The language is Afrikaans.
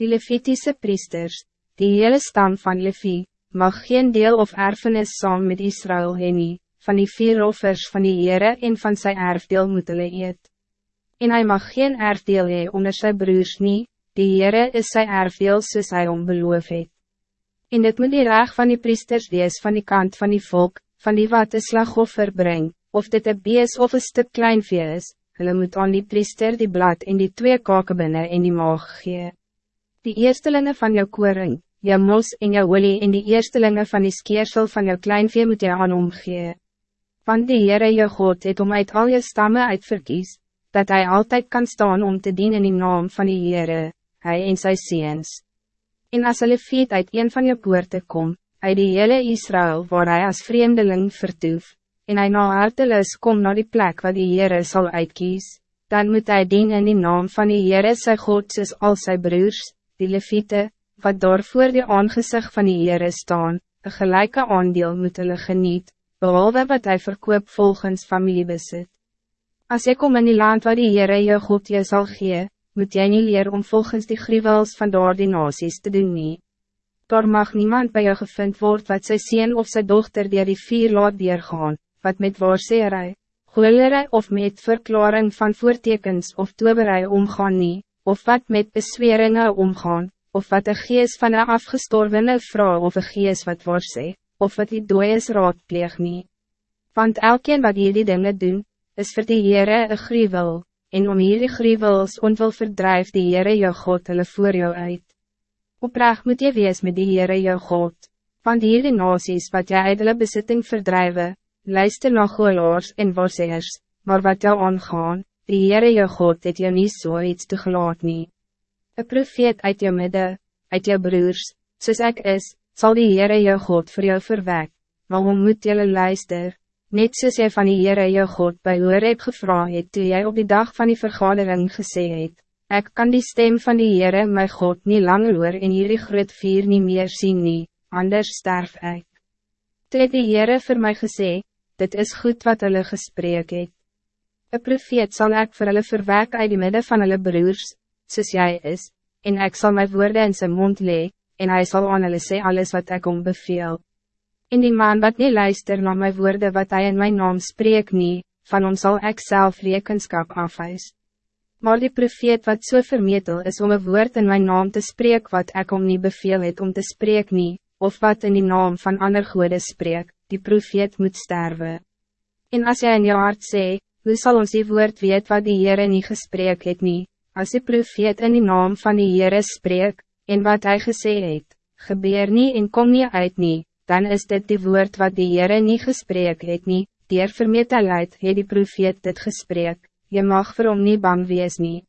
Die Levitische priesters, die hele stam van Levi, mag geen deel of erfenis saam met Israël heen van die vier offers van die Heere en van zijn erfdeel moet hulle eet. En hij mag geen erfdeel hee onder sy broers nie, die Heere is sy erfdeel soos hy om beloof het. En dit moet die reg van die priesters wees van die kant van die volk, van die wat een slagoffer bring, of dit een bees of een stuk klein vee is, hulle moet aan die priester die blad en die twee kaken binnen in die maag gee. Die eerstelinge van jou koring, jou mos en jou olie en die eerstelinge van die skeersel van jou kleinvee moet jy aan omgee. Want die Heere jou God het om uit al je stammen uitverkies, dat hij altijd kan staan om te dienen in die naam van die Heere, hij en sy seens. En as hulle viet uit een van jou poorte kom, uit die hele Israël waar hij als vreemdeling vertoef, en hij na hartelis kom naar die plek waar die Heere zal uitkies, dan moet hij dienen in die naam van die Heere sy God soos al sy broers, die Levite, wat daar voor die aangezicht van die Heere staan, een gelijke aandeel moet hulle geniet, behalve wat hij verkoop volgens familiebesit. Als ik kom in die land waar die Heere jou God je zal gee, moet jij niet leer om volgens die gruwels van daar die nasies te doen nie. Daar mag niemand bij jou gevind worden wat sy sien of sy dochter die die vier laat deurgaan, wat met waarseerij, goelerij of met verklaring van voortekens of toberij omgaan nie, of wat met besweringen omgaan, of wat een gees van een afgestorvene vrouw of een gees wat voor sê, of wat die dooies raadpleeg nie. Want elkeen wat hierdie dinge doen, is vir die Heere een gruwel, en om hierdie gruwels ontwil verdrijf die Heere jou God hulle voor jou uit. Oprecht moet je wees met die Heere jou God, want hierdie nasies wat jy uit hulle besitting verdrijven, luister na goelaars en waarseers, maar wat jou aangaan, die Heere jou God het jou nie so iets toegelaat nie. Een profeet uit jou midden, uit jou broers, soos ek is, zal die Heere jou God voor jou verwek, maar hoe moet jylle luister, net soos jy van die Heere jou God by hoor heb gevra het, toe jy op die dag van die vergadering gesê het, ek kan die stem van die Heere my God niet langer hoor en hierdie groot vier niet meer zien nie, anders sterf ek. Toe het die Heere vir my gesê, dit is goed wat hulle gesprek het. Een profeet zal ek vir hulle verwek uit die midden van hulle broers, soos jy is, en ik zal mijn woorden in zijn mond lee, en hij zal aan hulle sê alles wat ik om beveel. In die man wat niet luister naar mijn woorden wat hij in mijn naam spreek nie, van ons zal ik zelf rekenskap afwijs. Maar die profeet wat zo so vermetel is om een woord in mijn naam te spreek wat ik om niet beveel het om te spreek nie, of wat in die naam van ander goede spreek, die profeet moet sterven. En als jij in je hart sê, hoe zal ons die woord weet wat die Heere nie gesprek het nie, Als die profeet in die naam van die Heere spreek, en wat hij gesê het, gebeur nie en kom nie uit nie, dan is dit die woord wat die Heere nie gesprek het nie, dier vermetelheid het die profeet dit gesprek, je mag vir hom nie bang wees nie.